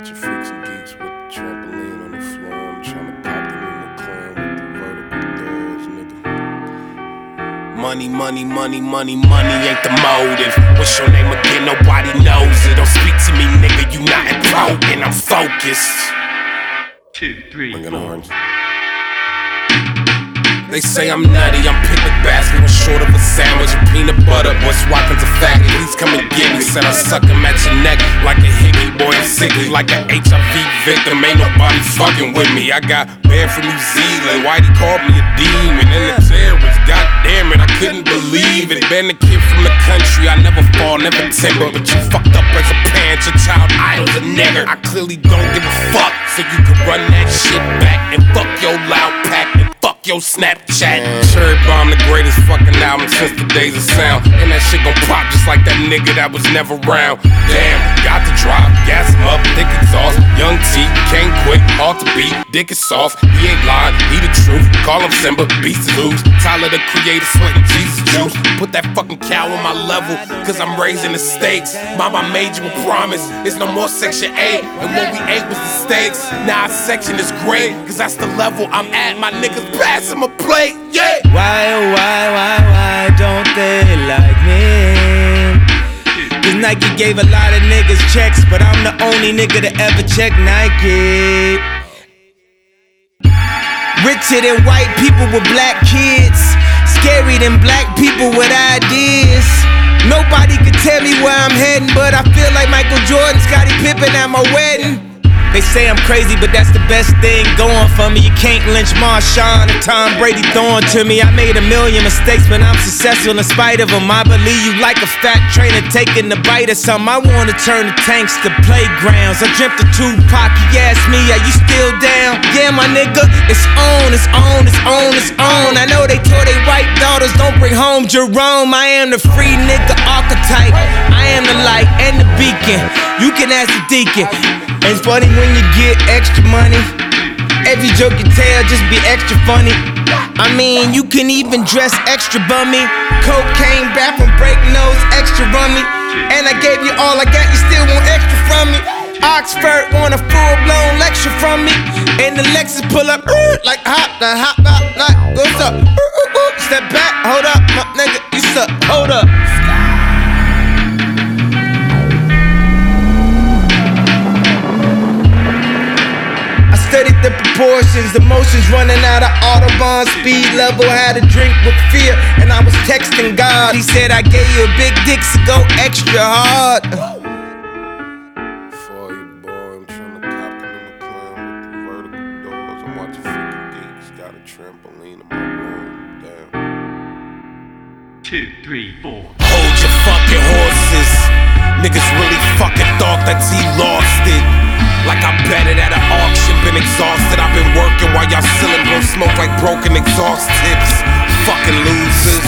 watching freaks and geeks with the trampoline on the floor. I'm trying to pop them in the clown with the vertical doors, nigga. Money, money, money, money, money ain't the motive. What's your name again? Nobody knows it. Don't speak to me, nigga. You not important. I'm focused. Two, three, four. They say I'm nutty, I'm picnic basket, I'm short of a sandwich and peanut butter. Boy, Swapping's a please come and get me. Said I suck him at your neck like a hickey. Boy, I'm sickly like an HIV victim. Ain't nobody fucking with me. I got banned from New Zealand. Whitey called me a demon and a terrorist. God damn it, I couldn't believe it. Been a kid from the country, I never fall, never timber. But you fucked up as a parent, your child idol's a nigger. I clearly don't give a fuck, so you can run that shit back and fuck your loud pack your Snapchat. Cherry Bomb, the greatest fucking album since the days of sound. And that shit gon' pop just like that nigga that was never around. Damn, got the drop, gas up, exhaust. Beat, dick is soft. He ain't lying, he the truth. Call him Simba, beast is loose. Tyler the creator, sweating Jesus juice. Put that fucking cow on my level, cause I'm raising the stakes. Mama made you a promise, it's no more section 8. And what we ate was the steaks. Now our section is great, cause that's the level I'm at. My niggas pass him a plate, yeah. Why, oh, why, why, why don't they like me? Cause Nike gave a lot of niggas checks, but I'm the only nigga to ever check Nike. Richer than white people with black kids, scary than black people with ideas. Nobody could tell me where I'm heading, but I feel like Michael Jordan, Scottie Pippen at my wedding. Say I'm crazy, but that's the best thing going for me. You can't lynch Marshawn and Tom Brady throwing to me. I made a million mistakes, but I'm successful in spite of them. I believe you like a fat trainer taking a bite of some. I wanna turn the tanks to playgrounds. I dreamt of Tupac. He asked me, Are you still down? Yeah, my nigga, it's on, it's on, it's on, it's on. I know they told they white daughters don't bring home Jerome. I am the free nigga archetype. I am the light and the beacon. You can ask the deacon. It's funny when you get extra money. Every joke you tell just be extra funny. I mean, you can even dress extra bummy. Cocaine back from break nose, extra rummy. And I gave you all I got, you still want extra from me. Oxford want a full blown lecture from me. And the Lexus pull up "Er," like hop, the hop, hop, like what's up? "Er, er, er." Step back, hold up, my nigga, you suck, hold up. The proportions, the motions running out of Autobahn speed level. Had a drink with fear, and I was texting God. He said, I gave you a big dick, so go extra hard. For you, boy, I'm trying to cop them in the clown with the vertical doors. I'm watching freaking geeks, got a trampoline in my room. Damn. Two, three, four. Hold your fucking horses. Niggas really fucking thought that he lost it. Like I bet it at an auction, been exhausted. I've been working while y'all selling blow smoke like broken exhaust tips. Fucking losers.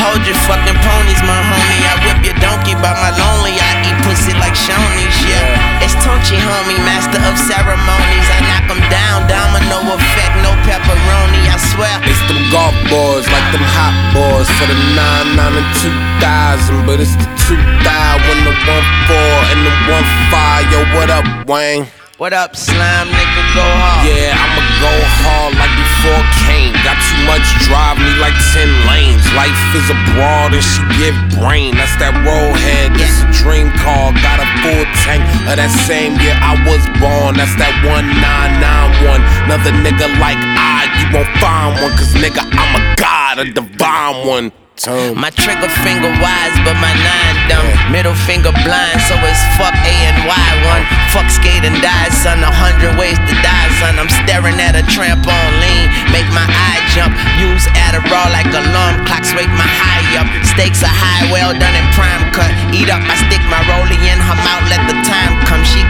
Hold your fucking ponies, my homie. I whip your donkey by my lonely. I eat pussy like Shoney's, yeah. It's Tunechi, homie, master of ceremonies. I knock 'em down, domino effect, no pepperoni. I swear. It's them golf boys, like them hot boys for the 9, 9, and 2000. But it's the 2 thou when the 1 4 and the 1 5. Yo, what up, Wayne? What up, slime nigga? Go hard. Yeah, I'ma go hard like before Kane. Got too much drive, me like 10 lanes. Life is a broad and she give brain. That's that rollhead, this a dream car. Got a full tank of that same year I was born. That's that 1991. Another nigga like I, you won't find one. Cause nigga, I'm a god, a divine one. Turn. My trigger finger wise, but my nine dumb. Middle finger blind, so it's fuck A and Y one. Fuck skate and die, son. A hundred ways to die, son. I'm staring at a trampoline, make my eye jump. Use Adderall like alarm clocks, wake my high up. Stakes are high, well done in prime cut. Eat up, I stick my rollie in her mouth, let the time come. She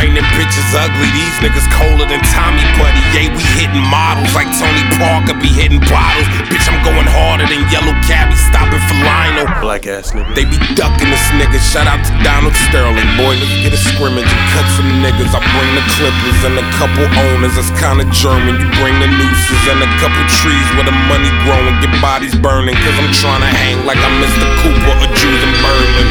Them bitches ugly. These niggas colder than Tommy Buddy. Yeah, we hitting models like Tony Parker be hitting bottles. Bitch, I'm going harder than Yellow Cabby stopping for Lionel. Black ass nigga. They be ducking this nigga. Shout out to Donald Sterling. Boy, let's get a scrimmage and cut some niggas. I bring the clippers and a couple owners. That's kinda German. You bring the nooses and a couple trees where the money growing. Get bodies burning. Cause I'm trying to hang like I'm Mr. Cooper or Jules in Berlin.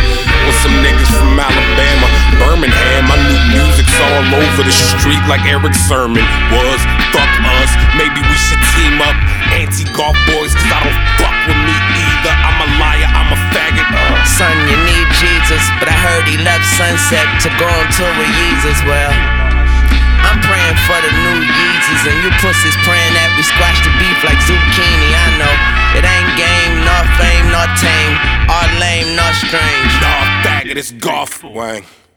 Or some niggas from Alabama, Birmingham. My new all over the street like Erick Sermon was. Fuck us, maybe we should team up. Anti golf boys, cause I don't fuck with me either. I'm a liar, I'm a faggot. Uh. Son, you need Jesus, but I heard he left Sunset to go on tour with Jesus. Well, I'm praying for the new Yeezys, and you pussies praying that we squash the beef like zucchini. I know it ain't game, nor fame, nor tame, or lame, nor strange. Nah, faggot, it's golf. Wang.